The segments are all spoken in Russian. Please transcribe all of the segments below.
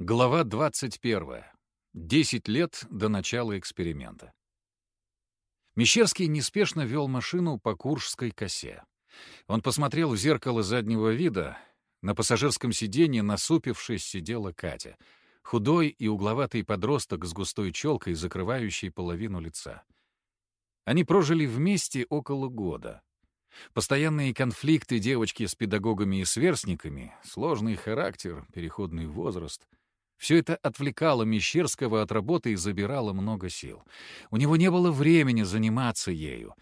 Глава 21. Десять лет до начала эксперимента. Мещерский неспешно вел машину по Куршской косе. Он посмотрел в зеркало заднего вида. На пассажирском сиденье, насупившись, сидела Катя. Худой и угловатый подросток с густой челкой, закрывающей половину лица. Они прожили вместе около года. Постоянные конфликты девочки с педагогами и сверстниками, сложный характер, переходный возраст — все это отвлекало Мещерского от работы и забирало много сил. У него не было времени заниматься ею.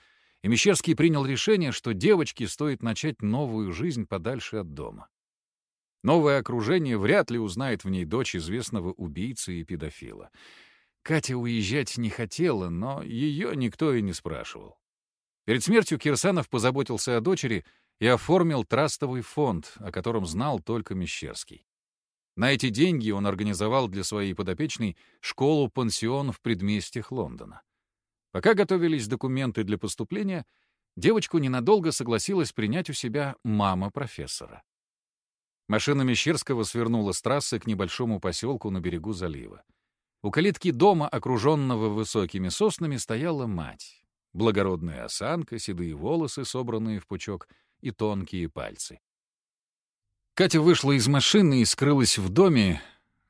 И Мещерский принял решение, что девочке стоит начать новую жизнь подальше от дома. Новое окружение вряд ли узнает в ней дочь известного убийцы и педофила. Катя уезжать не хотела, но ее никто и не спрашивал. Перед смертью Кирсанов позаботился о дочери и оформил трастовый фонд, о котором знал только Мещерский. На эти деньги он организовал для своей подопечной школу-пансион в предместьях Лондона. Пока готовились документы для поступления, девочку ненадолго согласилась принять у себя мама профессора. Машина Мещерского свернула с трассы к небольшому поселку на берегу залива. У калитки дома, окруженного высокими соснами, стояла мать. Благородная осанка, седые волосы, собранные в пучок, и тонкие пальцы. Катя вышла из машины и скрылась в доме,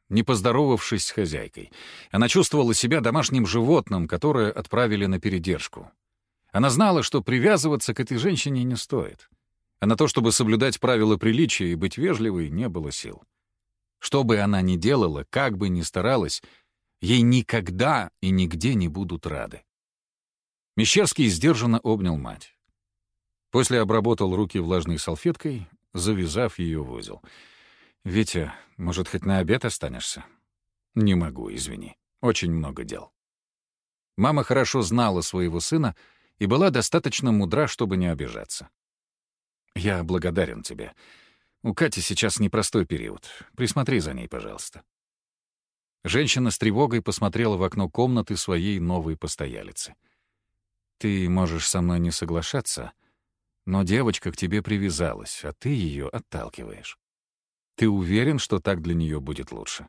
не поздоровавшись с хозяйкой. Она чувствовала себя домашним животным, которое отправили на передержку. Она знала, что привязываться к этой женщине не стоит. А на то, чтобы соблюдать правила приличия и быть вежливой, не было сил. Что бы она ни делала, как бы ни старалась, ей никогда и нигде не будут рады. Мещерский сдержанно обнял мать. После обработал руки влажной салфеткой, завязав ее в узел. «Витя, может, хоть на обед останешься?» «Не могу, извини. Очень много дел». Мама хорошо знала своего сына и была достаточно мудра, чтобы не обижаться. «Я благодарен тебе. У Кати сейчас непростой период. Присмотри за ней, пожалуйста». Женщина с тревогой посмотрела в окно комнаты своей новой постоялицы. «Ты можешь со мной не соглашаться», но девочка к тебе привязалась, а ты ее отталкиваешь. Ты уверен, что так для нее будет лучше?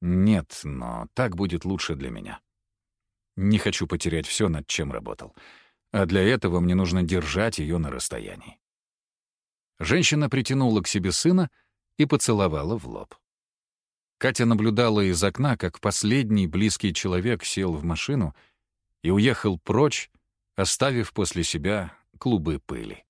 Нет, но так будет лучше для меня. Не хочу потерять все, над чем работал. А для этого мне нужно держать ее на расстоянии. Женщина притянула к себе сына и поцеловала в лоб. Катя наблюдала из окна, как последний близкий человек сел в машину и уехал прочь, оставив после себя клубы пыли.